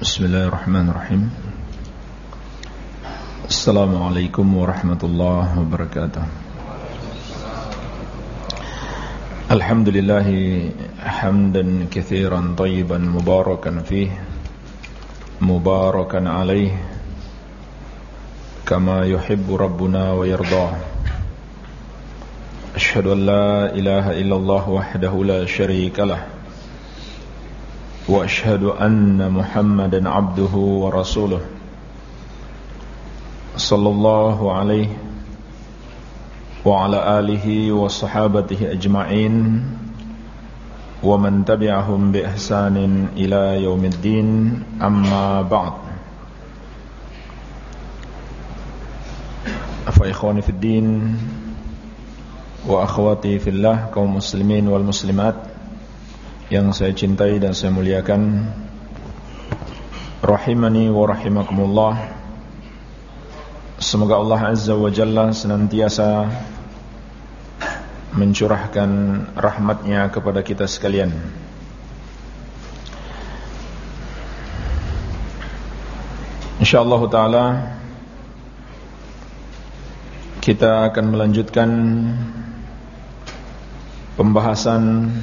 Bismillahirrahmanirrahim. Assalamualaikum warahmatullahi wabarakatuh. Alhamdulillahi hamdan kithiran tayyiban mubarakan fih Mubarakan alaih Kama yuhibbu rabbuna wa yardah. Ashadu an ilaha illallah wahdahu la sharika وأشهد أن محمدا عبده ورسوله صلى الله عليه وعلى آله وصحابته أجمعين ومن تبعهم بإحسان إلى يوم الدين. أما بعد فاخواني في الدين وأخواتي في الله كوم مسلمين والمسلمات yang saya cintai dan saya muliakan. Rahimani wa rahimakumullah. Semoga Allah azza wa jalla senantiasa mencurahkan rahmatnya kepada kita sekalian. Insyaallah taala kita akan melanjutkan pembahasan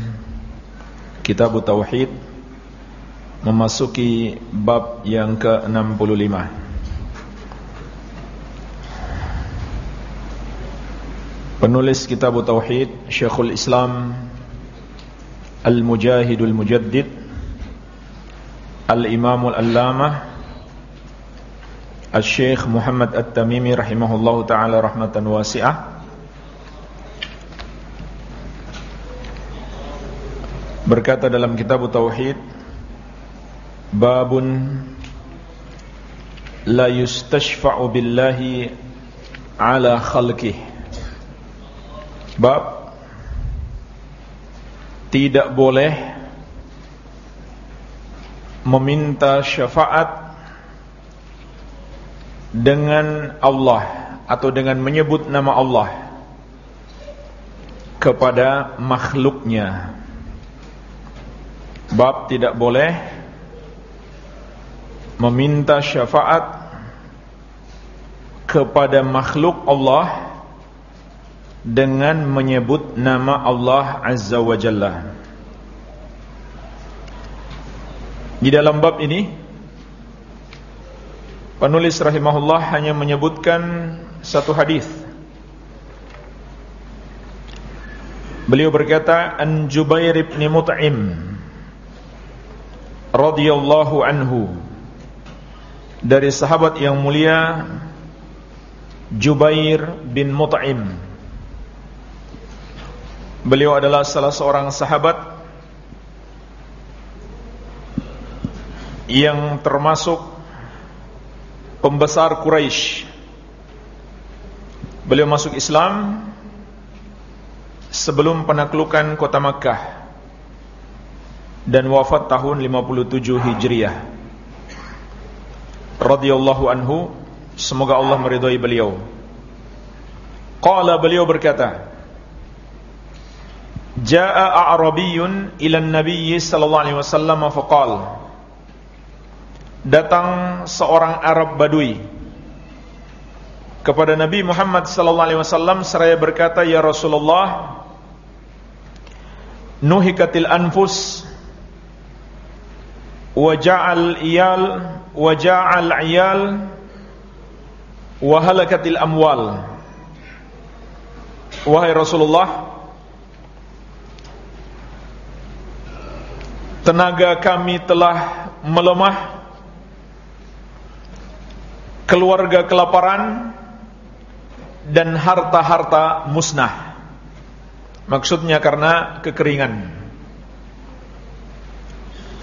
kitab tauhid memasuki bab yang ke-65. Penulis kitab tauhid Syekhul Islam Al-Mujahidul Mujaddid Al-Imamul Allamah Al-Syekh Muhammad At-Tamimi rahimahullahu taala rahmatan wasi'ah berkata dalam kitab tauhid babun la yustashfa'u billahi ala khalqihi Bab Tidak boleh Meminta syafaat Dengan Allah Atau dengan menyebut nama Allah Kepada makhluknya Bab tidak boleh Meminta syafaat Kepada makhluk Allah dengan menyebut nama Allah Azza wa Jalla. Di dalam bab ini penulis rahimahullah hanya menyebutkan satu hadis. Beliau berkata An Jubair bin Mut'im radhiyallahu anhu. Dari sahabat yang mulia Jubair bin Mut'im. Beliau adalah salah seorang sahabat yang termasuk pembesar Quraisy. Beliau masuk Islam sebelum penaklukan kota Makkah dan wafat tahun 57 Hijriah. Radhiyallahu anhu, semoga Allah meridhai beliau. Qala beliau berkata, Jaa A'rabiyyun ila Nabi sallallahu alaihi wasallam faqal Datang seorang Arab Badui kepada Nabi Muhammad sallallahu alaihi wasallam seraya berkata ya Rasulullah nuhikatil anfus wa ja'al iyal wa ja'al iyal wa halakatil amwal Wahai Rasulullah tenaga kami telah melemah keluarga kelaparan dan harta-harta musnah. Maksudnya karena kekeringan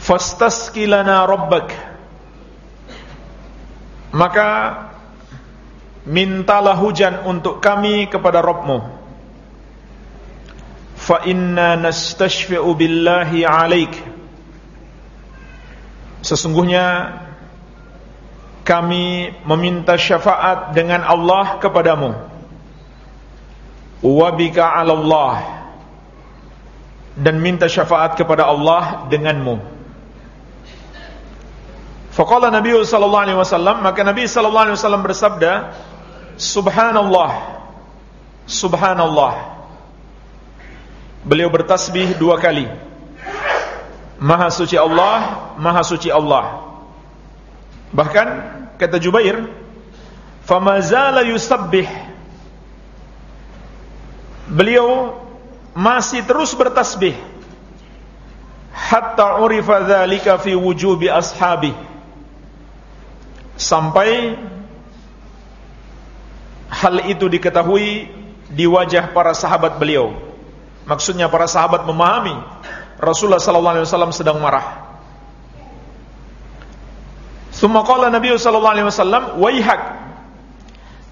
fastasqilana rabbak maka mintalah hujan untuk kami kepada Rabbmu fa inna nastashfi'u billahi 'alaik Sesungguhnya kami meminta syafaat dengan Allah kepadamu. Wabika 'ala Allah dan minta syafaat kepada Allah denganmu. Faqala Nabi sallallahu alaihi wasallam, maka Nabi sallallahu alaihi wasallam bersabda, Subhanallah. Subhanallah. Beliau bertasbih dua kali. Maha suci Allah, Maha suci Allah. Bahkan kata Jubair, "Famazala yusabbih." Beliau masih terus bertasbih hatta urifa dzalika fi wujubi ashabi sampai hal itu diketahui di wajah para sahabat beliau. Maksudnya para sahabat memahami Rasulullah sallallahu alaihi wasallam sedang marah. Summa qala Nabi sallallahu alaihi wasallam waihak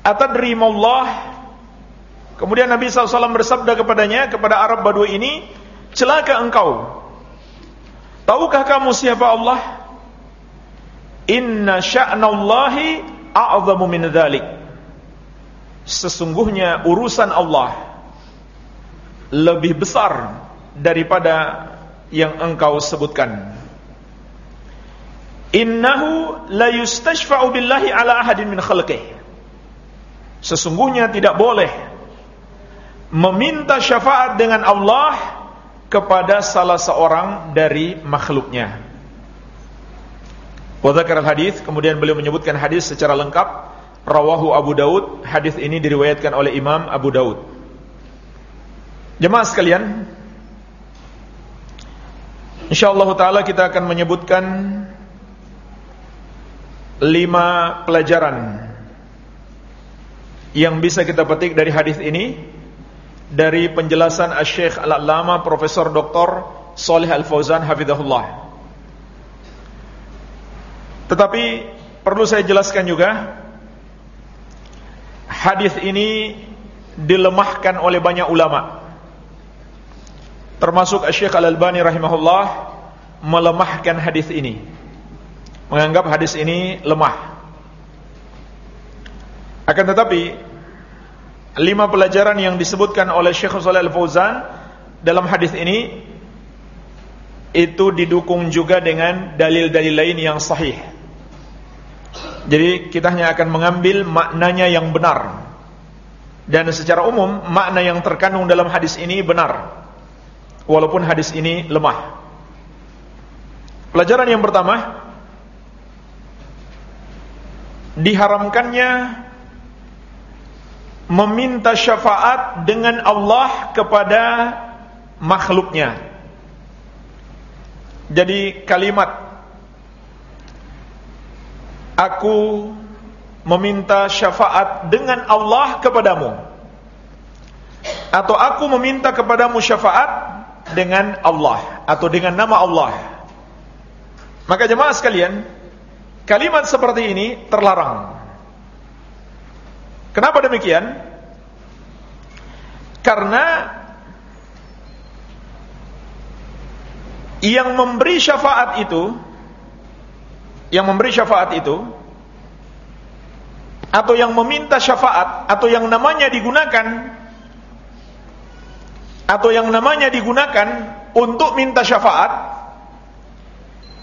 atadri Kemudian Nabi SAW bersabda kepadanya kepada Arab Badui ini celaka engkau. Tahukah kamu siapa Allah Inna sya'nallahi a'zamu min dhalik Sesungguhnya urusan Allah lebih besar daripada yang engkau sebutkan. Innahu la yustashfa'u billahi ala ahadin min khalqih. Sesungguhnya tidak boleh meminta syafaat dengan Allah kepada salah seorang dari makhluknya. Wa al-hadis, kemudian beliau menyebutkan hadis secara lengkap, rawahu Abu Daud, hadis ini diriwayatkan oleh Imam Abu Daud. Jemaah sekalian, insyaallah taala kita akan menyebutkan lima pelajaran yang bisa kita petik dari hadis ini dari penjelasan Asy-Syaikh Al-Allamah Profesor Dr. Salih Al-Fauzan hafizahullah. Tetapi perlu saya jelaskan juga hadis ini dilemahkan oleh banyak ulama. Termasuk Asy-Syaikh Al-Albani rahimahullah melemahkan hadis ini. Menganggap hadis ini lemah. Akan tetapi lima pelajaran yang disebutkan oleh Syekh Shalal Al-Fauzan dalam hadis ini itu didukung juga dengan dalil-dalil lain yang sahih. Jadi kita hanya akan mengambil maknanya yang benar. Dan secara umum makna yang terkandung dalam hadis ini benar. Walaupun hadis ini lemah. Pelajaran yang pertama diharamkannya meminta syafaat dengan Allah kepada makhluknya. Jadi kalimat aku meminta syafaat dengan Allah kepadamu atau aku meminta kepadamu syafaat dengan Allah atau dengan nama Allah. Maka jemaah sekalian, kalimat seperti ini terlarang. Kenapa demikian? Karena yang memberi syafaat itu yang memberi syafaat itu atau yang meminta syafaat atau yang namanya digunakan atau yang namanya digunakan untuk minta syafaat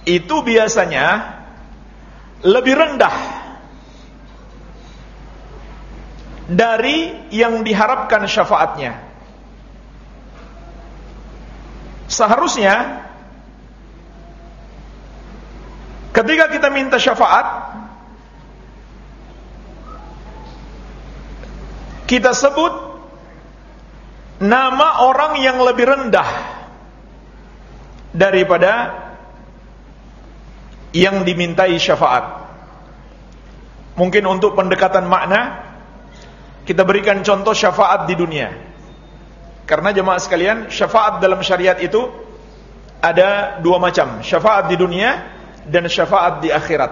itu biasanya lebih rendah dari yang diharapkan syafaatnya. Seharusnya ketika kita minta syafaat kita sebut nama orang yang lebih rendah daripada yang dimintai syafaat. Mungkin untuk pendekatan makna kita berikan contoh syafaat di dunia. Karena jemaah sekalian, syafaat dalam syariat itu ada dua macam, syafaat di dunia dan syafaat di akhirat.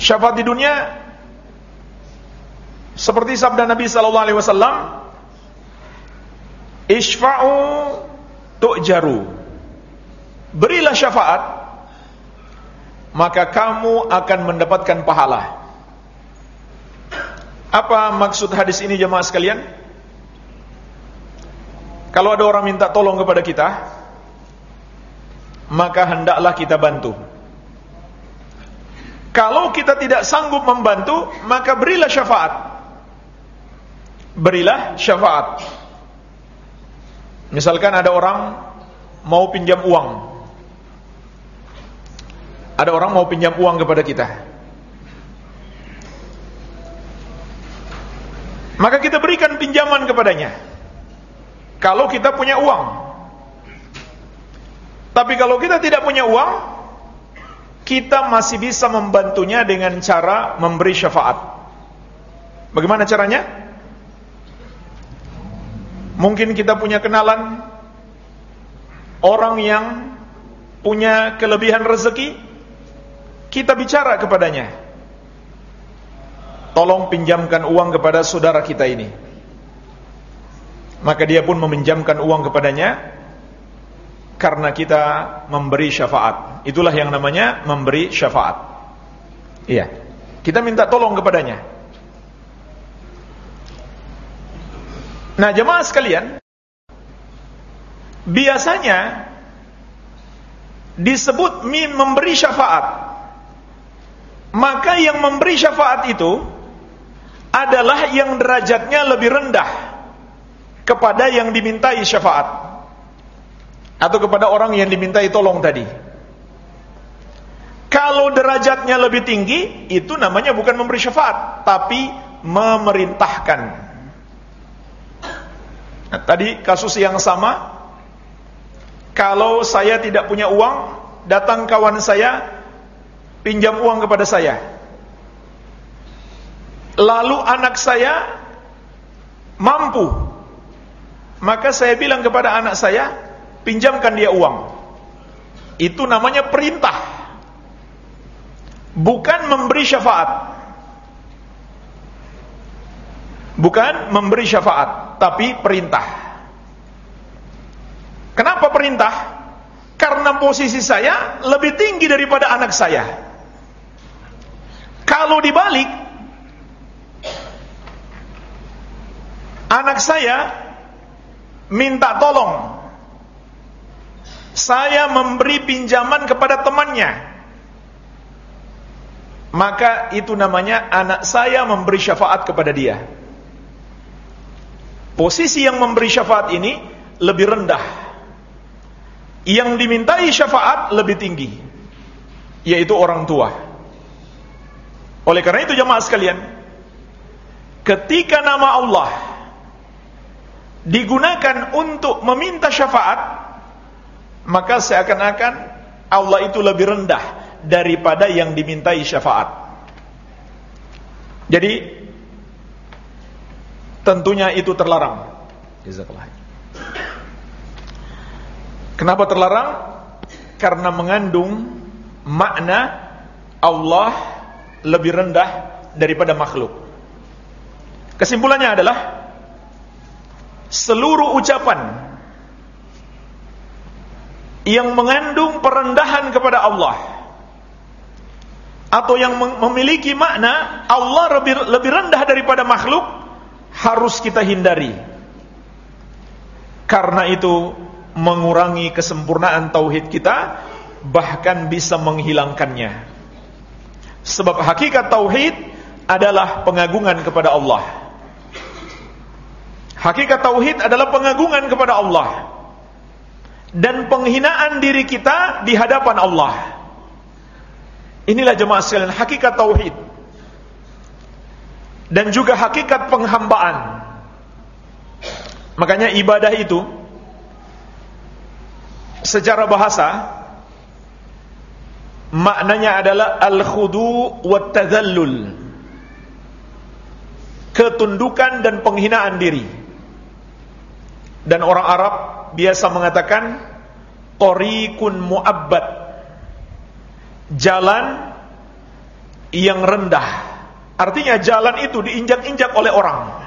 Syafaat di dunia seperti sabda Nabi sallallahu alaihi wasallam, "Isfa'u tu'jaru." Berilah syafaat maka kamu akan mendapatkan pahala. Apa maksud hadis ini jemaah sekalian? Kalau ada orang minta tolong kepada kita, maka hendaklah kita bantu. Kalau kita tidak sanggup membantu, maka berilah syafaat. Berilah syafaat. Misalkan ada orang mau pinjam uang. Ada orang mau pinjam uang kepada kita. Maka kita berikan pinjaman kepadanya. Kalau kita punya uang. Tapi kalau kita tidak punya uang, kita masih bisa membantunya dengan cara memberi syafaat. Bagaimana caranya? Mungkin kita punya kenalan orang yang punya kelebihan rezeki, kita bicara kepadanya tolong pinjamkan uang kepada saudara kita ini. Maka dia pun meminjamkan uang kepadanya karena kita memberi syafaat. Itulah yang namanya memberi syafaat. Iya. Kita minta tolong kepadanya. Nah, jemaah sekalian, biasanya disebut memberi syafaat. Maka yang memberi syafaat itu adalah yang derajatnya lebih rendah kepada yang dimintai syafaat atau kepada orang yang dimintai tolong tadi. Kalau derajatnya lebih tinggi, itu namanya bukan memberi syafaat, tapi memerintahkan. Nah, tadi kasus yang sama, kalau saya tidak punya uang, datang kawan saya, pinjam uang kepada saya lalu anak saya mampu maka saya bilang kepada anak saya pinjamkan dia uang. Itu namanya perintah. Bukan memberi syafaat. Bukan memberi syafaat tapi perintah. Kenapa perintah? Karena posisi saya lebih tinggi daripada anak saya. Kalau dibalik anak saya minta tolong saya memberi pinjaman kepada temannya. Maka itu namanya anak saya memberi syafaat kepada dia. Posisi yang memberi syafaat ini lebih rendah. Yang dimintai syafaat lebih tinggi yaitu orang tua. Oleh karena itu jemaah sekalian ketika nama Allah digunakan untuk meminta syafaat maka seakan-akan Allah itu lebih rendah daripada yang dimintai syafaat. Jadi tentunya itu terlarang. Kenapa terlarang? Karena mengandung makna Allah lebih rendah daripada makhluk. Kesimpulannya adalah seluruh ucapan yang mengandung perendahan kepada Allah. Atau yang memiliki makna Allah lebih, rendah daripada makhluk harus kita hindari. Karena itu mengurangi kesempurnaan tauhid kita bahkan bisa menghilangkannya. Sebab hakikat tauhid adalah pengagungan kepada Allah. Hakikat tauhid adalah pengagungan kepada Allah dan penghinaan diri kita di hadapan Allah. Inilah jemaah sekalian hakikat tauhid dan juga hakikat penghambaan. Makanya ibadah itu secara bahasa maknanya adalah al-khudu wa tadhallul. Ketundukan dan penghinaan diri. Dan orang Arab biasa mengatakan Toriqun mu'abbad. Jalan yang rendah. Artinya jalan itu diinjak-injak oleh orang.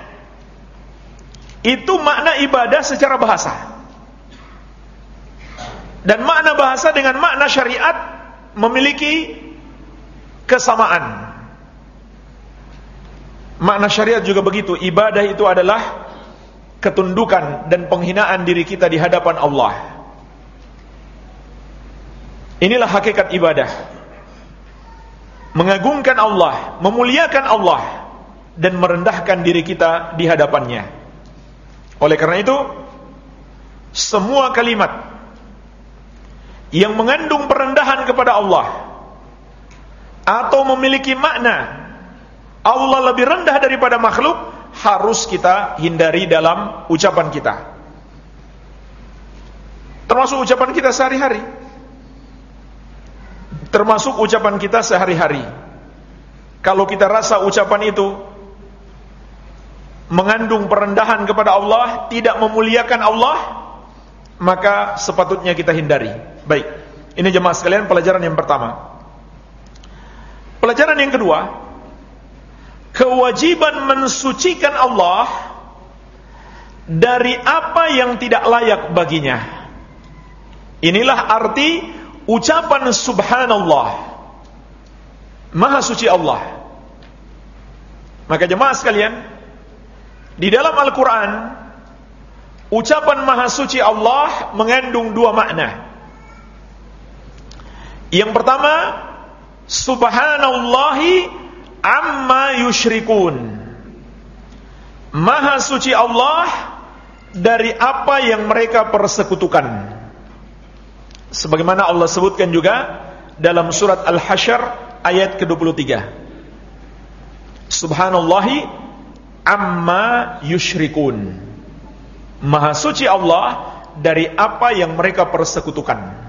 Itu makna ibadah secara bahasa. Dan makna bahasa dengan makna syariat Memiliki kesamaan. Makna syariat juga begitu. Ibadah itu adalah ketundukan dan penghinaan diri kita di hadapan Allah. Inilah hakikat ibadah. Mengagungkan Allah, memuliakan Allah dan merendahkan diri kita di hadapannya. Oleh karena itu, semua kalimat yang mengandung perendahan kepada Allah atau memiliki makna Allah lebih rendah daripada makhluk harus kita hindari dalam ucapan kita. Termasuk ucapan kita sehari-hari. Termasuk ucapan kita sehari-hari. Kalau kita rasa ucapan itu mengandung perendahan kepada Allah, tidak memuliakan Allah, maka sepatutnya kita hindari. Baik, ini jemaah sekalian pelajaran yang pertama. Pelajaran yang kedua, kewajiban mensucikan Allah dari apa yang tidak layak baginya. Inilah arti ucapan subhanallah. Maha suci Allah. Maka jemaah sekalian, di dalam Al-Quran Ucapan Maha Suci Allah mengandung dua makna. Yang pertama, Subhanallahi amma yushrikun. Maha suci Allah dari apa yang mereka persekutukan. Sebagaimana Allah sebutkan juga dalam surat Al-Hasyr ayat ke-23. Subhanallahi amma yushrikun. Maha suci Allah dari apa yang mereka persekutukan.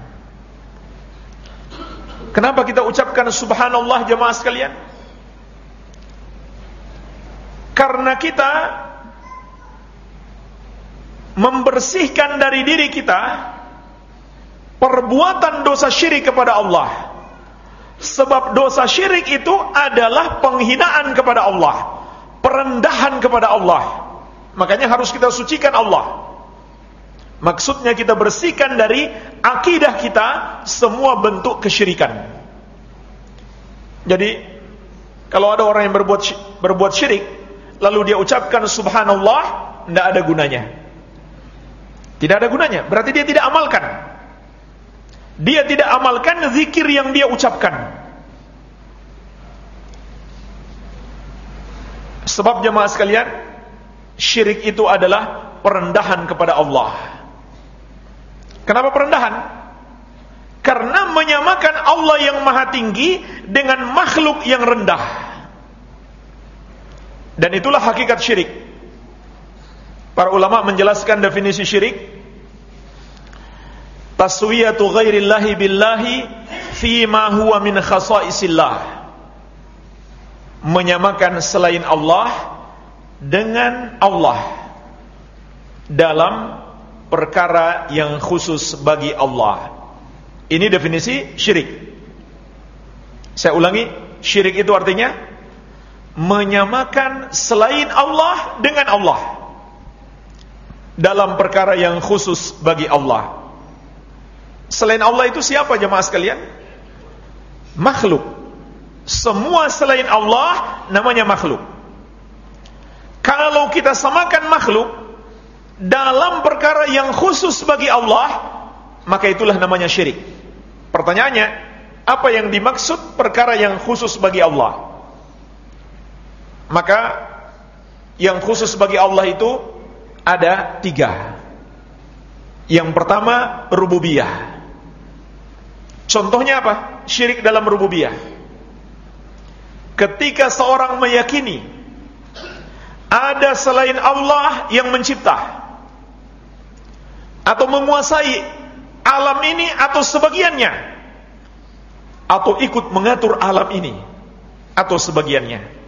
Kenapa kita ucapkan subhanallah jemaah sekalian? Karena kita membersihkan dari diri kita perbuatan dosa syirik kepada Allah. Sebab dosa syirik itu adalah penghinaan kepada Allah, perendahan kepada Allah. Makanya harus kita sucikan Allah. Maksudnya kita bersihkan dari akidah kita semua bentuk kesyirikan. Jadi kalau ada orang yang berbuat berbuat syirik lalu dia ucapkan subhanallah, tidak ada gunanya. Tidak ada gunanya, berarti dia tidak amalkan. Dia tidak amalkan zikir yang dia ucapkan. Sebab jemaah sekalian, syirik itu adalah perendahan kepada Allah. Kenapa perendahan? Karena menyamakan Allah yang maha tinggi dengan makhluk yang rendah. Dan itulah hakikat syirik. Para ulama menjelaskan definisi syirik. Taswiyatu ghairillahi billahi ma huwa min khasaisillah. Menyamakan selain Allah dengan Allah dalam perkara yang khusus bagi Allah. Ini definisi syirik. Saya ulangi, syirik itu artinya menyamakan selain Allah dengan Allah dalam perkara yang khusus bagi Allah. Selain Allah itu siapa jemaah sekalian? Makhluk. Semua selain Allah namanya makhluk. Kalau kita samakan makhluk dalam perkara yang khusus bagi Allah, maka itulah namanya syirik. Pertanyaannya, apa yang dimaksud perkara yang khusus bagi Allah? Maka yang khusus bagi Allah itu ada tiga. Yang pertama, rububiyah. Contohnya apa? Syirik dalam rububiyah. Ketika seorang meyakini ada selain Allah yang mencipta atau menguasai alam ini atau sebagiannya atau ikut mengatur alam ini atau sebagiannya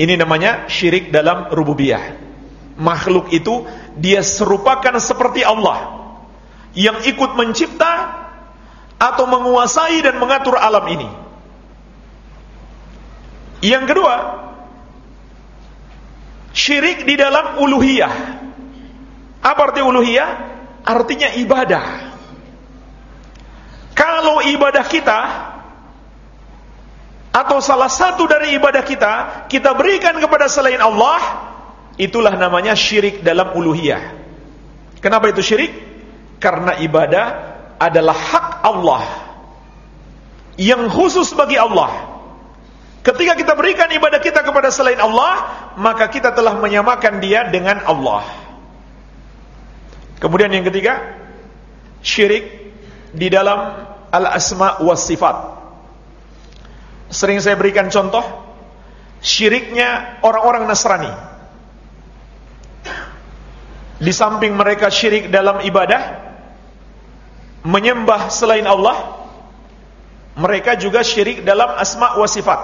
ini namanya syirik dalam rububiyah makhluk itu dia serupakan seperti Allah yang ikut mencipta atau menguasai dan mengatur alam ini yang kedua Syirik di dalam uluhiyah. Apa arti uluhiyah? Artinya ibadah. Kalau ibadah kita atau salah satu dari ibadah kita kita berikan kepada selain Allah, itulah namanya syirik dalam uluhiyah. Kenapa itu syirik? Karena ibadah adalah hak Allah yang khusus bagi Allah. Ketika kita berikan ibadah kita kepada selain Allah, maka kita telah menyamakan dia dengan Allah. Kemudian yang ketiga, syirik di dalam al-asma was sifat. Sering saya berikan contoh syiriknya orang-orang Nasrani. Di samping mereka syirik dalam ibadah, menyembah selain Allah, mereka juga syirik dalam asma wa sifat.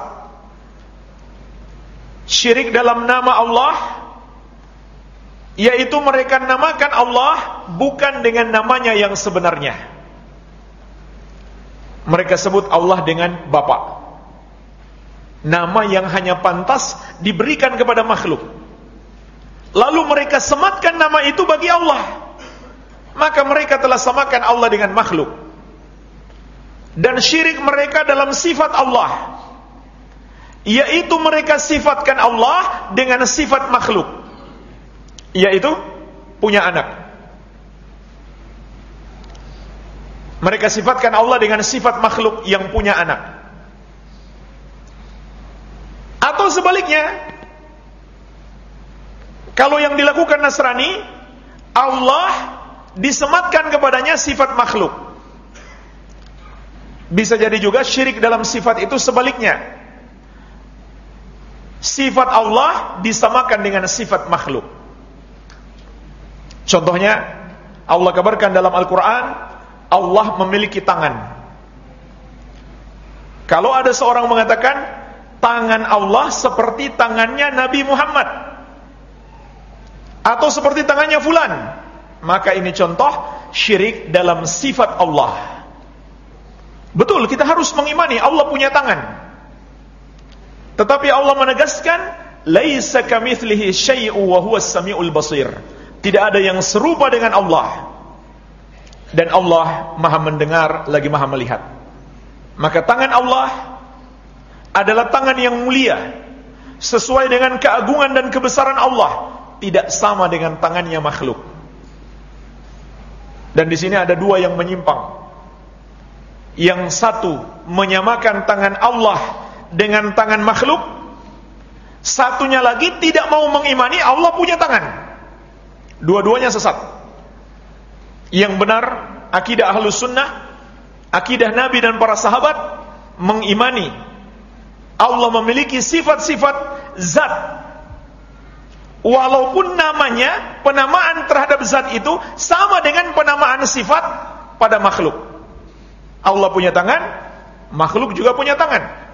Syirik dalam nama Allah yaitu mereka namakan Allah bukan dengan namanya yang sebenarnya. Mereka sebut Allah dengan Bapa nama yang hanya pantas diberikan kepada makhluk. Lalu mereka sematkan nama itu bagi Allah. Maka mereka telah samakan Allah dengan makhluk. Dan syirik mereka dalam sifat Allah. Yaitu mereka sifatkan Allah dengan sifat makhluk. Yaitu punya anak. Mereka sifatkan Allah dengan sifat makhluk yang punya anak atau sebaliknya kalau yang dilakukan Nasrani Allah disematkan kepadanya sifat makhluk bisa jadi juga syirik dalam sifat itu sebaliknya sifat Allah disamakan dengan sifat makhluk. Contohnya Allah kabarkan dalam Al-Qur'an Allah memiliki tangan. Kalau ada seorang mengatakan tangan Allah seperti tangannya Nabi Muhammad atau seperti tangannya fulan, maka ini contoh syirik dalam sifat Allah. Betul, kita harus mengimani Allah punya tangan. Tetapi Allah menegaskan, "Laisa kamitslihi syai'un wa huwas samiul basir." Tidak ada yang serupa dengan Allah. Dan Allah Maha mendengar lagi Maha melihat. Maka tangan Allah adalah tangan yang mulia sesuai dengan keagungan dan kebesaran Allah, tidak sama dengan tangannya makhluk. Dan di sini ada dua yang menyimpang. Yang satu menyamakan tangan Allah dengan tangan makhluk satunya lagi tidak mau mengimani Allah punya tangan dua-duanya sesat yang benar akidah ahlus sunnah akidah nabi dan para sahabat mengimani Allah memiliki sifat-sifat zat walaupun namanya penamaan terhadap zat itu sama dengan penamaan sifat pada makhluk Allah punya tangan makhluk juga punya tangan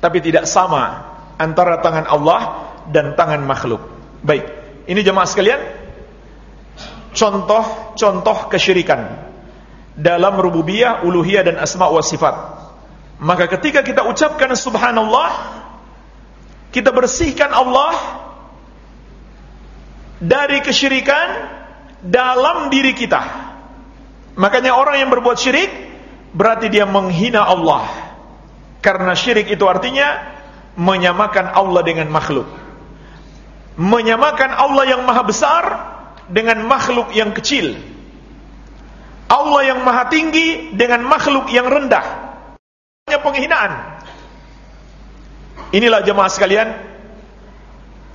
tapi tidak sama antara tangan Allah dan tangan makhluk. Baik, ini jemaah sekalian, contoh-contoh kesyirikan dalam rububiyah, uluhiyah dan asma wa sifat. Maka ketika kita ucapkan subhanallah, kita bersihkan Allah dari kesyirikan dalam diri kita. Makanya orang yang berbuat syirik berarti dia menghina Allah. Karena syirik itu artinya menyamakan Allah dengan makhluk. Menyamakan Allah yang maha besar dengan makhluk yang kecil. Allah yang maha tinggi dengan makhluk yang rendah. Penghinaan. Inilah jemaah sekalian.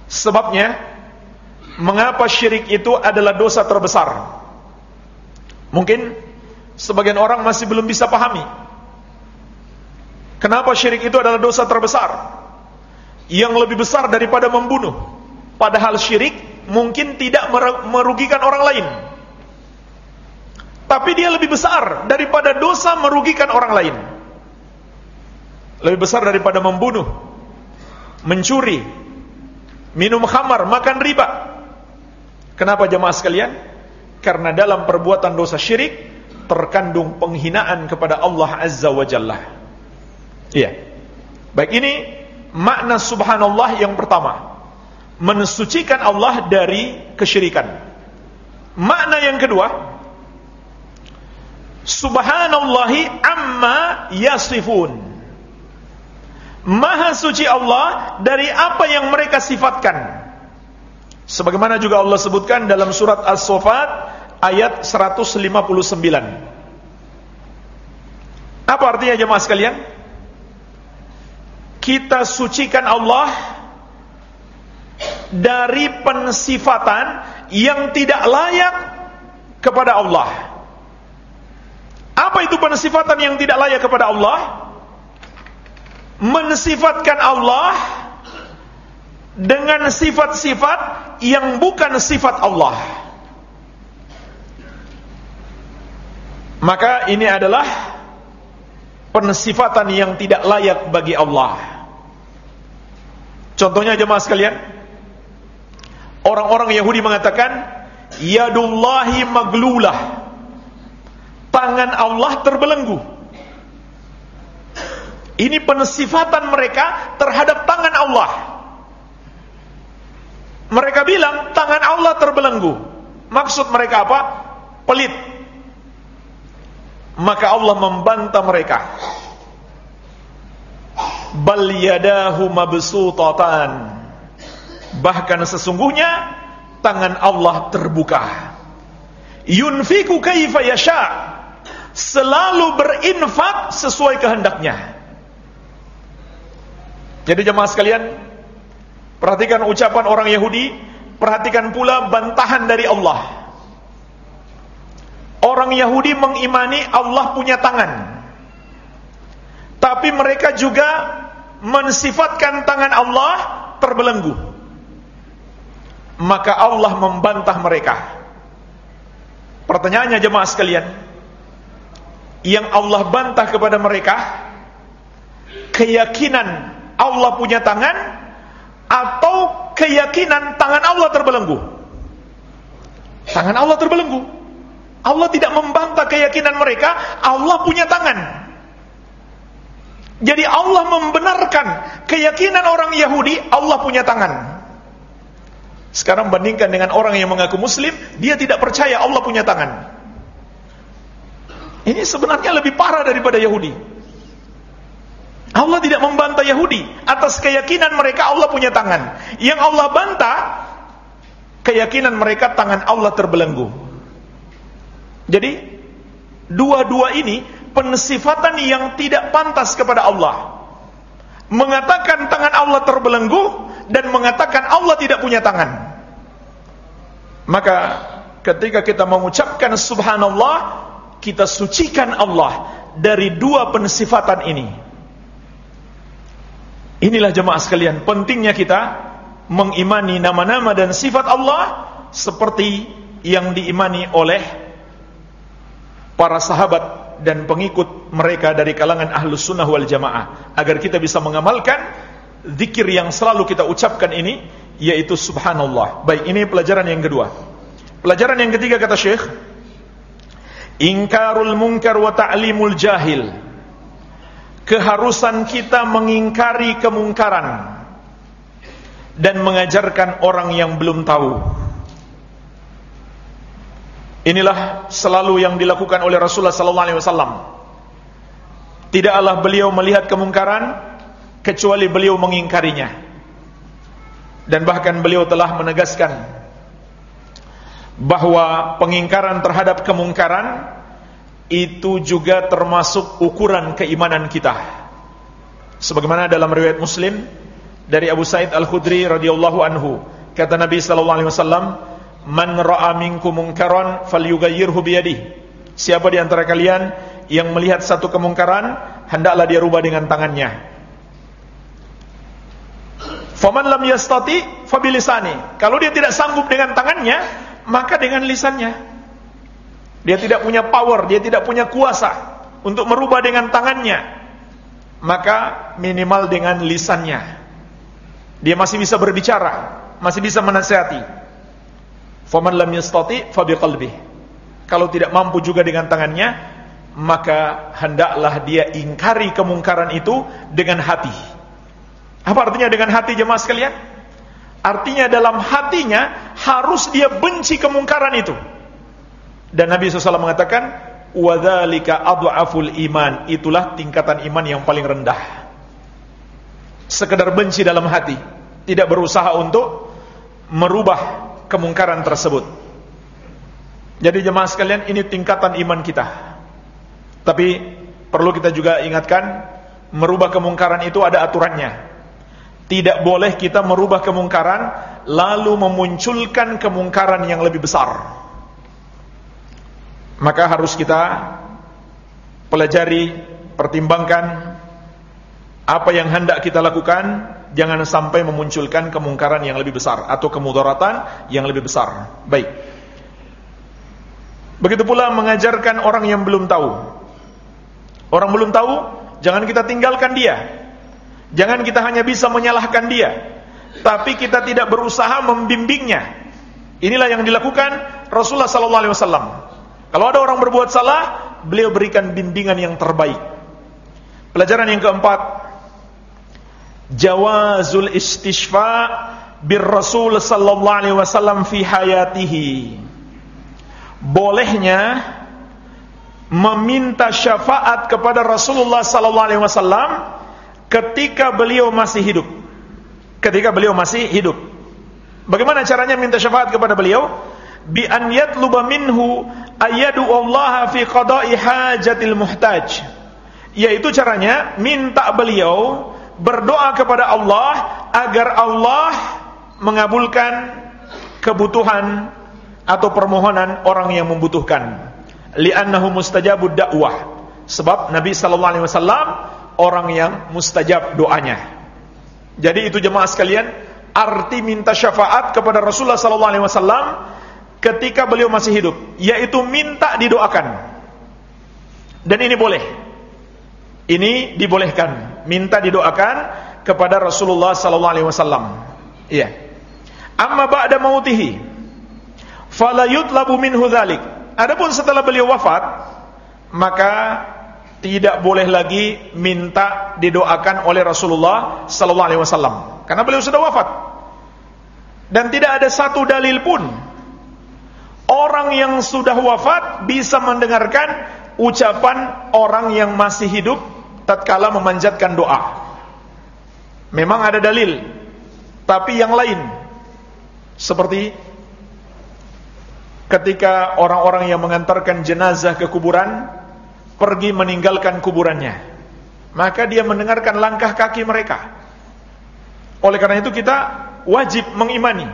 Sebabnya, mengapa syirik itu adalah dosa terbesar. Mungkin sebagian orang masih belum bisa pahami. Kenapa syirik itu adalah dosa terbesar? Yang lebih besar daripada membunuh. Padahal syirik mungkin tidak merugikan orang lain. Tapi dia lebih besar daripada dosa merugikan orang lain. Lebih besar daripada membunuh, mencuri, minum khamar, makan riba. Kenapa jemaah sekalian? Karena dalam perbuatan dosa syirik terkandung penghinaan kepada Allah Azza wa Jalla. Iya. Baik ini makna subhanallah yang pertama. Mensucikan Allah dari kesyirikan. Makna yang kedua, subhanallahi amma yasifun. Maha suci Allah dari apa yang mereka sifatkan. Sebagaimana juga Allah sebutkan dalam surat As-Saffat ayat 159. Apa artinya jemaah sekalian? Kita sucikan Allah dari pensifatan yang tidak layak kepada Allah. Apa itu pensifatan yang tidak layak kepada Allah? Mensifatkan Allah dengan sifat-sifat yang bukan sifat Allah. Maka ini adalah pensifatan yang tidak layak bagi Allah. Contohnya jemaah sekalian, orang-orang Yahudi mengatakan, Yadullahi maglulah. Tangan Allah terbelenggu. Ini pensifatan mereka terhadap tangan Allah. Mereka bilang tangan Allah terbelenggu. Maksud mereka apa? Pelit. Maka Allah membantah mereka. Bal yadahu mabsutatan. Bahkan sesungguhnya tangan Allah terbuka. Yunfiku kaifa yasha. Selalu berinfak sesuai kehendaknya. Jadi jemaah sekalian, perhatikan ucapan orang Yahudi, perhatikan pula bantahan dari Allah. Orang Yahudi mengimani Allah punya tangan. Tapi mereka juga mensifatkan tangan Allah terbelenggu maka Allah membantah mereka. Pertanyaannya jemaah sekalian, yang Allah bantah kepada mereka keyakinan Allah punya tangan atau keyakinan tangan Allah terbelenggu? Tangan Allah terbelenggu. Allah tidak membantah keyakinan mereka Allah punya tangan. Jadi Allah membenarkan keyakinan orang Yahudi Allah punya tangan. Sekarang bandingkan dengan orang yang mengaku muslim, dia tidak percaya Allah punya tangan. Ini sebenarnya lebih parah daripada Yahudi. Allah tidak membantah Yahudi atas keyakinan mereka Allah punya tangan. Yang Allah bantah keyakinan mereka tangan Allah terbelenggu. Jadi dua-dua ini pensifatan yang tidak pantas kepada Allah. Mengatakan tangan Allah terbelenggu dan mengatakan Allah tidak punya tangan. Maka ketika kita mengucapkan subhanallah, kita sucikan Allah dari dua pensifatan ini. Inilah jemaah sekalian, pentingnya kita mengimani nama-nama dan sifat Allah seperti yang diimani oleh para sahabat dan pengikut mereka dari kalangan ahlus sunnah wal jamaah agar kita bisa mengamalkan zikir yang selalu kita ucapkan ini yaitu subhanallah. Baik, ini pelajaran yang kedua. Pelajaran yang ketiga kata Syekh, ingkarul munkar wa ta'limul jahil. Keharusan kita mengingkari kemungkaran dan mengajarkan orang yang belum tahu. Inilah selalu yang dilakukan oleh Rasulullah sallallahu alaihi wasallam. Tidaklah beliau melihat kemungkaran kecuali beliau mengingkarinya dan bahkan beliau telah menegaskan bahwa pengingkaran terhadap kemungkaran itu juga termasuk ukuran keimanan kita sebagaimana dalam riwayat Muslim dari Abu Sa'id Al-Khudri radhiyallahu anhu kata Nabi sallallahu alaihi wasallam man ra'a minkum munkaran falyughayyirhu biyadihi siapa di antara kalian yang melihat satu kemungkaran hendaklah dia rubah dengan tangannya Faman lam yastati fabilisani. Kalau dia tidak sanggup dengan tangannya, maka dengan lisannya. Dia tidak punya power, dia tidak punya kuasa untuk merubah dengan tangannya. Maka minimal dengan lisannya. Dia masih bisa berbicara, masih bisa menasihati. Faman lam yastati fabiqalbih. Kalau tidak mampu juga dengan tangannya, maka hendaklah dia ingkari kemungkaran itu dengan hati. Apa artinya dengan hati jemaah sekalian? Artinya dalam hatinya harus dia benci kemungkaran itu. Dan Nabi SAW mengatakan, Wadhalika adu'aful iman. Itulah tingkatan iman yang paling rendah. Sekedar benci dalam hati. Tidak berusaha untuk merubah kemungkaran tersebut. Jadi jemaah sekalian, ini tingkatan iman kita. Tapi perlu kita juga ingatkan, merubah kemungkaran itu ada aturannya. Tidak boleh kita merubah kemungkaran lalu memunculkan kemungkaran yang lebih besar. Maka harus kita pelajari, pertimbangkan apa yang hendak kita lakukan jangan sampai memunculkan kemungkaran yang lebih besar atau kemudaratan yang lebih besar. Baik. Begitu pula mengajarkan orang yang belum tahu. Orang belum tahu, jangan kita tinggalkan dia. Jangan kita hanya bisa menyalahkan dia, tapi kita tidak berusaha membimbingnya. Inilah yang dilakukan Rasulullah wasallam. Kalau ada orang berbuat salah, beliau berikan bimbingan yang terbaik. Pelajaran yang keempat, jawazul istishfa bir Rasul sallallahu alaihi wasallam fi hayatihi. Bolehnya meminta syafaat kepada Rasulullah sallallahu alaihi wasallam ketika beliau masih hidup. Ketika beliau masih hidup. Bagaimana caranya minta syafaat kepada beliau? Bi an yatluba minhu ayyadu Allah fi qada'i hajatil muhtaj. Yaitu caranya minta beliau berdoa kepada Allah agar Allah mengabulkan kebutuhan atau permohonan orang yang membutuhkan. Li'annahu mustajabud da'wah. Sebab Nabi sallallahu alaihi wasallam orang yang mustajab doanya. Jadi itu jemaah sekalian, arti minta syafaat kepada Rasulullah sallallahu alaihi wasallam ketika beliau masih hidup, yaitu minta didoakan. Dan ini boleh. Ini dibolehkan, minta didoakan kepada Rasulullah sallallahu alaihi wasallam. Iya. Amma ba'da mautihi fala yutlabu minhu dzalik. Adapun setelah beliau wafat, maka tidak boleh lagi minta didoakan oleh Rasulullah sallallahu alaihi wasallam karena beliau sudah wafat. Dan tidak ada satu dalil pun orang yang sudah wafat bisa mendengarkan ucapan orang yang masih hidup tatkala memanjatkan doa. Memang ada dalil, tapi yang lain seperti ketika orang-orang yang mengantarkan jenazah ke kuburan pergi meninggalkan kuburannya maka dia mendengarkan langkah kaki mereka oleh karena itu kita wajib mengimani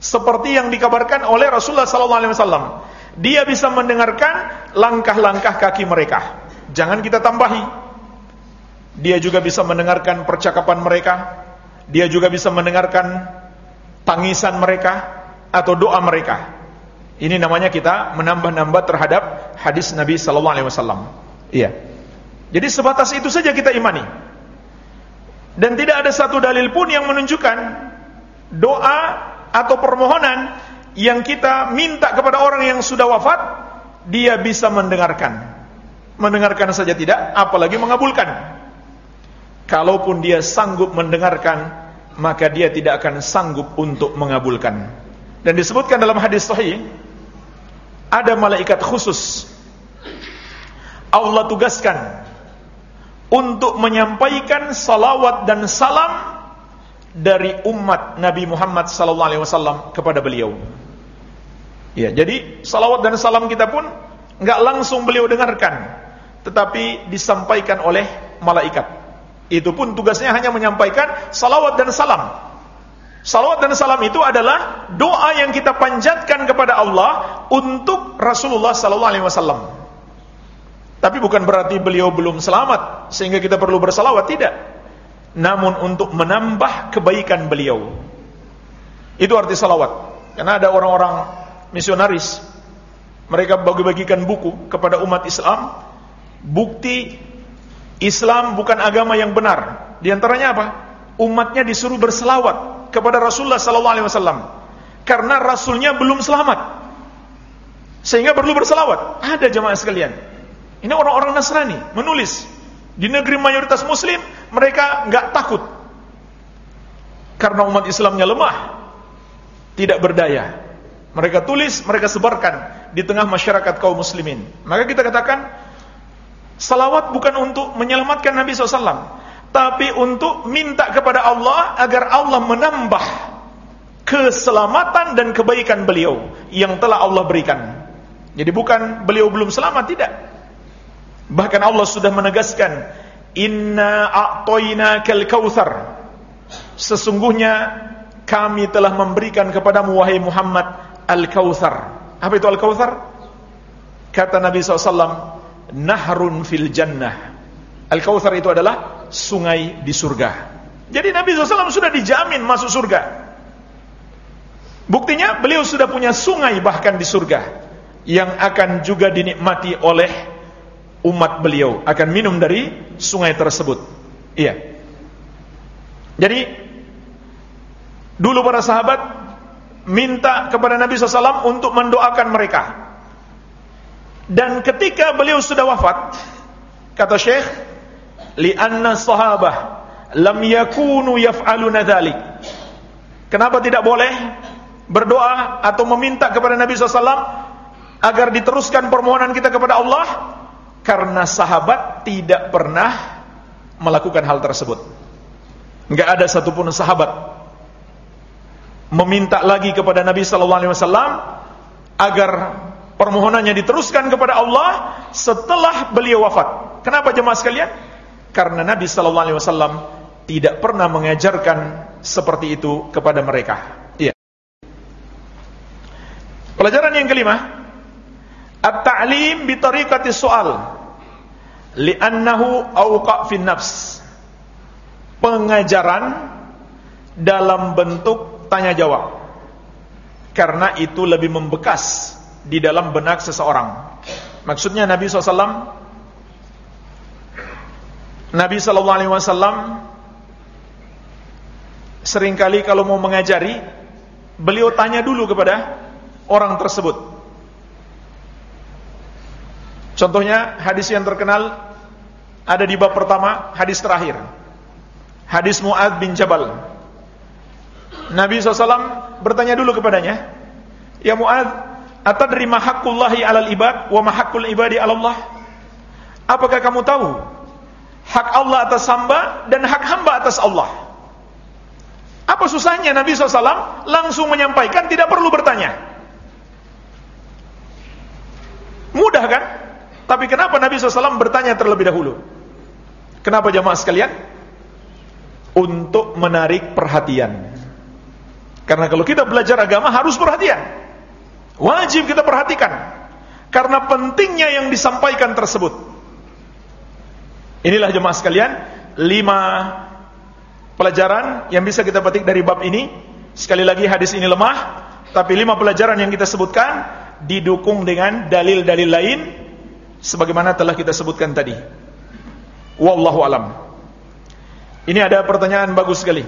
seperti yang dikabarkan oleh Rasulullah wasallam dia bisa mendengarkan langkah-langkah kaki mereka jangan kita tambahi dia juga bisa mendengarkan percakapan mereka dia juga bisa mendengarkan tangisan mereka atau doa mereka ini namanya kita menambah-nambah terhadap hadis Nabi sallallahu alaihi wasallam. Iya. Jadi sebatas itu saja kita imani. Dan tidak ada satu dalil pun yang menunjukkan doa atau permohonan yang kita minta kepada orang yang sudah wafat dia bisa mendengarkan. Mendengarkan saja tidak, apalagi mengabulkan. Kalaupun dia sanggup mendengarkan, maka dia tidak akan sanggup untuk mengabulkan. Dan disebutkan dalam hadis sahih ada malaikat khusus Allah tugaskan untuk menyampaikan salawat dan salam dari umat Nabi Muhammad sallallahu alaihi wasallam kepada beliau. Ya, jadi salawat dan salam kita pun enggak langsung beliau dengarkan, tetapi disampaikan oleh malaikat. Itu pun tugasnya hanya menyampaikan salawat dan salam Salawat dan salam itu adalah doa yang kita panjatkan kepada Allah untuk Rasulullah sallallahu alaihi wasallam. Tapi bukan berarti beliau belum selamat sehingga kita perlu bersalawat, tidak. Namun untuk menambah kebaikan beliau. Itu arti salawat. Karena ada orang-orang misionaris mereka bagi-bagikan buku kepada umat Islam bukti Islam bukan agama yang benar. Di antaranya apa? Umatnya disuruh berselawat kepada Rasulullah sallallahu alaihi wasallam karena rasulnya belum selamat. Sehingga perlu berselawat. Ada jemaah sekalian. Ini orang-orang Nasrani menulis di negeri mayoritas muslim mereka enggak takut. Karena umat Islamnya lemah, tidak berdaya. Mereka tulis, mereka sebarkan di tengah masyarakat kaum muslimin. Maka kita katakan salawat bukan untuk menyelamatkan Nabi SAW tapi untuk minta kepada Allah agar Allah menambah keselamatan dan kebaikan beliau yang telah Allah berikan. Jadi bukan beliau belum selamat tidak. Bahkan Allah sudah menegaskan, "Inna a'tainakal kautsar." Sesungguhnya kami telah memberikan kepadamu wahai Muhammad al-kautsar. Apa itu al-kautsar? Kata Nabi SAW, nahrun fil jannah. Al-kautsar itu adalah sungai di surga. Jadi Nabi SAW sudah dijamin masuk surga. Buktinya beliau sudah punya sungai bahkan di surga yang akan juga dinikmati oleh umat beliau akan minum dari sungai tersebut. Iya. Jadi dulu para sahabat minta kepada Nabi SAW untuk mendoakan mereka. Dan ketika beliau sudah wafat, kata Syekh, li'anna sahabah lam yakunu yaf'aluna dhalik. Kenapa tidak boleh berdoa atau meminta kepada Nabi SAW agar diteruskan permohonan kita kepada Allah karena sahabat tidak pernah melakukan hal tersebut. Enggak ada satupun sahabat meminta lagi kepada Nabi sallallahu alaihi wasallam agar permohonannya diteruskan kepada Allah setelah beliau wafat. Kenapa jemaah sekalian? Karena Nabi sallallahu alaihi wasallam tidak pernah mengajarkan seperti itu kepada mereka. Pelajaran yang kelima, at-ta'lim bi tariqati soal li'annahu awqa' fin nafs. Pengajaran dalam bentuk tanya jawab. Karena itu lebih membekas di dalam benak seseorang. Maksudnya Nabi SAW Nabi SAW sering kali kalau mau mengajari beliau tanya dulu kepada orang tersebut. Contohnya hadis yang terkenal ada di bab pertama, hadis terakhir. Hadis Muad bin Jabal. Nabi SAW bertanya dulu kepadanya, Ya Muad, atadri mahakkullahi alal ibad wa mahakkul ibadi alallah? Apakah kamu tahu hak Allah atas hamba dan hak hamba atas Allah? Apa susahnya Nabi SAW langsung menyampaikan tidak perlu bertanya. Mudah kan? Tapi kenapa Nabi SAW bertanya terlebih dahulu? Kenapa jamaah sekalian? Untuk menarik perhatian. Karena kalau kita belajar agama harus perhatian. Wajib kita perhatikan. Karena pentingnya yang disampaikan tersebut. Inilah jemaah sekalian, lima pelajaran yang bisa kita petik dari bab ini. Sekali lagi hadis ini lemah, tapi lima pelajaran yang kita sebutkan didukung dengan dalil-dalil lain sebagaimana telah kita sebutkan tadi. Wallahu alam. Ini ada pertanyaan bagus sekali.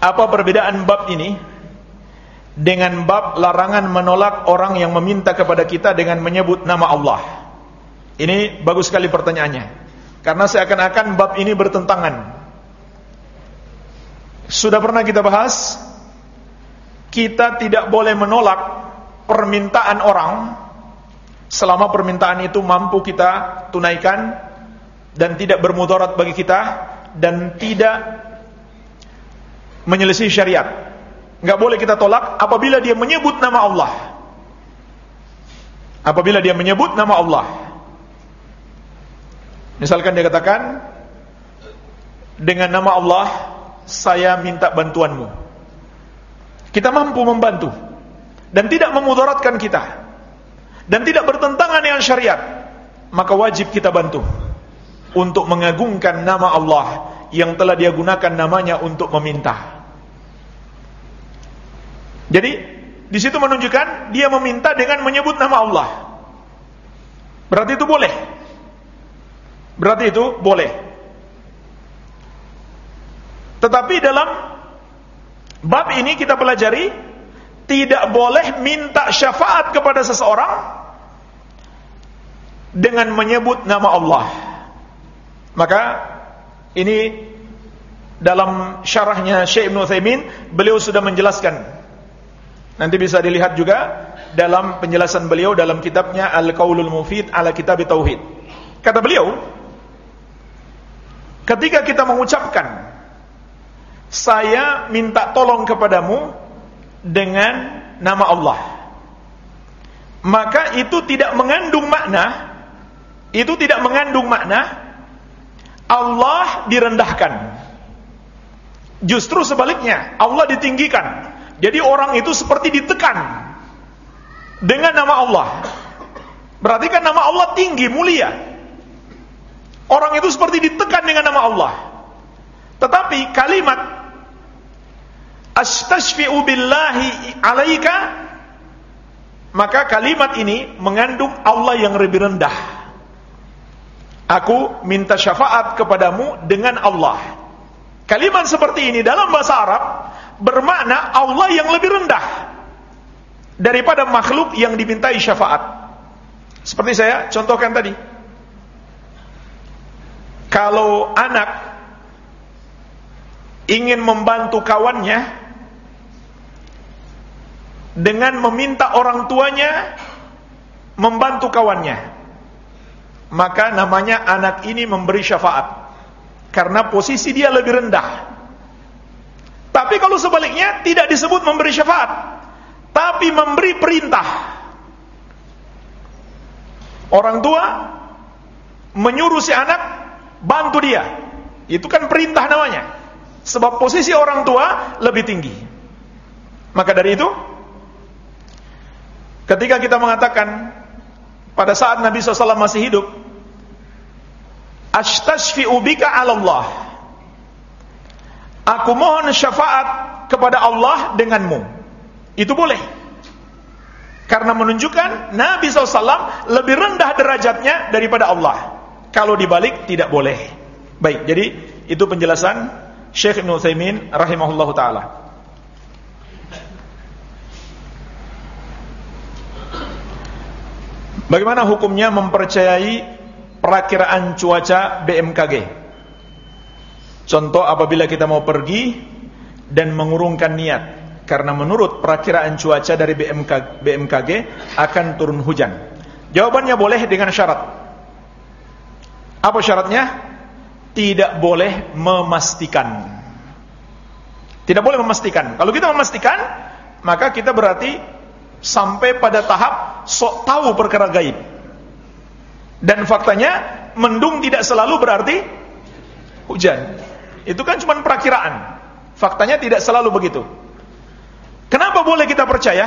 Apa perbedaan bab ini dengan bab larangan menolak orang yang meminta kepada kita dengan menyebut nama Allah? Ini bagus sekali pertanyaannya. Karena seakan-akan bab ini bertentangan. Sudah pernah kita bahas kita tidak boleh menolak permintaan orang selama permintaan itu mampu kita tunaikan dan tidak bermudarat bagi kita dan tidak menyelisih syariat. Enggak boleh kita tolak apabila dia menyebut nama Allah. Apabila dia menyebut nama Allah. Misalkan dia katakan dengan nama Allah saya minta bantuanmu. Kita mampu membantu dan tidak memudaratkan kita dan tidak bertentangan dengan syariat, maka wajib kita bantu untuk mengagungkan nama Allah yang telah dia gunakan namanya untuk meminta. Jadi di situ menunjukkan dia meminta dengan menyebut nama Allah. Berarti itu boleh. Berarti itu boleh. Tetapi dalam bab ini kita pelajari tidak boleh minta syafaat kepada seseorang dengan menyebut nama Allah. Maka ini dalam syarahnya Syekh Ibn Uthaymin beliau sudah menjelaskan. Nanti bisa dilihat juga dalam penjelasan beliau dalam kitabnya Al-Qaulul Mufid ala Kitab Tauhid. Kata beliau, ketika kita mengucapkan saya minta tolong kepadamu dengan nama Allah. Maka itu tidak mengandung makna itu tidak mengandung makna Allah direndahkan. Justru sebaliknya, Allah ditinggikan. Jadi orang itu seperti ditekan dengan nama Allah. Berarti kan nama Allah tinggi, mulia. Orang itu seperti ditekan dengan nama Allah. Tetapi kalimat Astashfi'u billahi alaika maka kalimat ini mengandung Allah yang lebih rendah. Aku minta syafaat kepadamu dengan Allah. Kalimat seperti ini dalam bahasa Arab bermakna Allah yang lebih rendah daripada makhluk yang dimintai syafaat. Seperti saya contohkan tadi. Kalau anak ingin membantu kawannya dengan meminta orang tuanya membantu kawannya, maka namanya anak ini memberi syafaat karena posisi dia lebih rendah. Tapi kalau sebaliknya tidak disebut memberi syafaat, tapi memberi perintah. Orang tua menyuruh si anak bantu dia. Itu kan perintah namanya. Sebab posisi orang tua lebih tinggi. Maka dari itu, ketika kita mengatakan pada saat Nabi SAW masih hidup, astashfi'u bika Allah. Aku mohon syafaat kepada Allah denganmu. Itu boleh. Karena menunjukkan Nabi SAW lebih rendah derajatnya daripada Allah. Kalau dibalik tidak boleh. Baik, jadi itu penjelasan Syekh Ibn Uthaymin rahimahullah ta'ala. Bagaimana hukumnya mempercayai perakiraan cuaca BMKG. Contoh apabila kita mau pergi dan mengurungkan niat karena menurut perakiraan cuaca dari BMKG, BMKG akan turun hujan. Jawabannya boleh dengan syarat. Apa syaratnya? Tidak boleh memastikan. Tidak boleh memastikan. Kalau kita memastikan, maka kita berarti sampai pada tahap sok tahu perkara gaib. Dan faktanya mendung tidak selalu berarti hujan. Itu kan cuma perakiraan. Faktanya tidak selalu begitu. Kenapa boleh kita percaya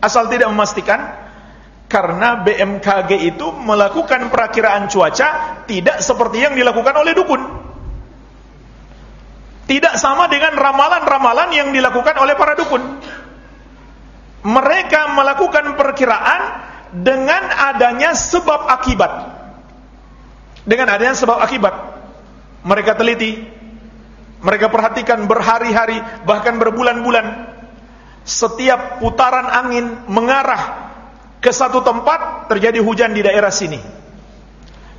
asal tidak memastikan? Karena BMKG itu melakukan perakiraan cuaca tidak seperti yang dilakukan oleh dukun. Tidak sama dengan ramalan-ramalan yang dilakukan oleh para dukun. Mereka melakukan perkiraan dengan adanya sebab akibat. Dengan adanya sebab akibat. Mereka teliti, mereka perhatikan berhari-hari, bahkan berbulan-bulan. Setiap putaran angin mengarah ke satu tempat, terjadi hujan di daerah sini.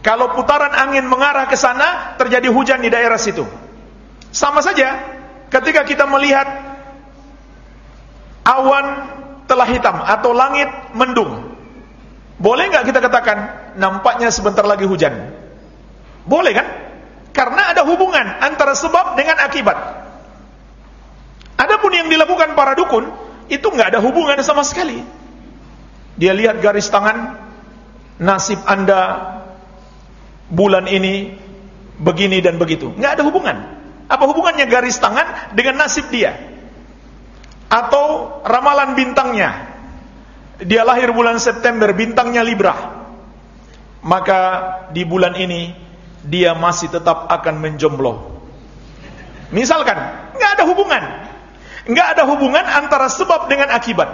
Kalau putaran angin mengarah ke sana, terjadi hujan di daerah situ. Sama saja, ketika kita melihat awan telah hitam atau langit mendung, boleh nggak kita katakan nampaknya sebentar lagi hujan? Boleh kan? Karena ada hubungan antara sebab dengan akibat. Adapun yang dilakukan para dukun itu nggak ada hubungan sama sekali. Dia lihat garis tangan nasib Anda bulan ini begini dan begitu. nggak ada hubungan. Apa hubungannya garis tangan dengan nasib dia? Atau ramalan bintangnya dia lahir bulan September, bintangnya Libra. Maka di bulan ini dia masih tetap akan menjomblo. Misalkan, nggak ada hubungan. nggak ada hubungan antara sebab dengan akibat.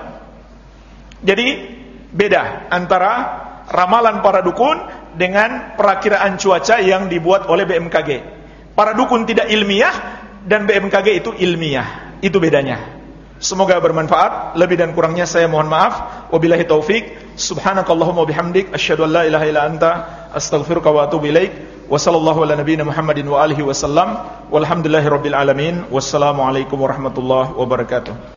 Jadi beda antara ramalan para dukun dengan perakiraan cuaca yang dibuat oleh BMKG. Para dukun tidak ilmiah dan BMKG itu ilmiah. Itu bedanya. Semoga bermanfaat. Lebih dan kurangnya saya mohon maaf. Wabillahi taufik. Subhanakallahumma bihamdik asyhadu an la ilaha illa anta astaghfiruka wa atubu ilaik. Ala nabiyyina Muhammadin wa alihi wasallam. Walhamdulillahirabbil alamin. Wassalamualaikum warahmatullahi wabarakatuh.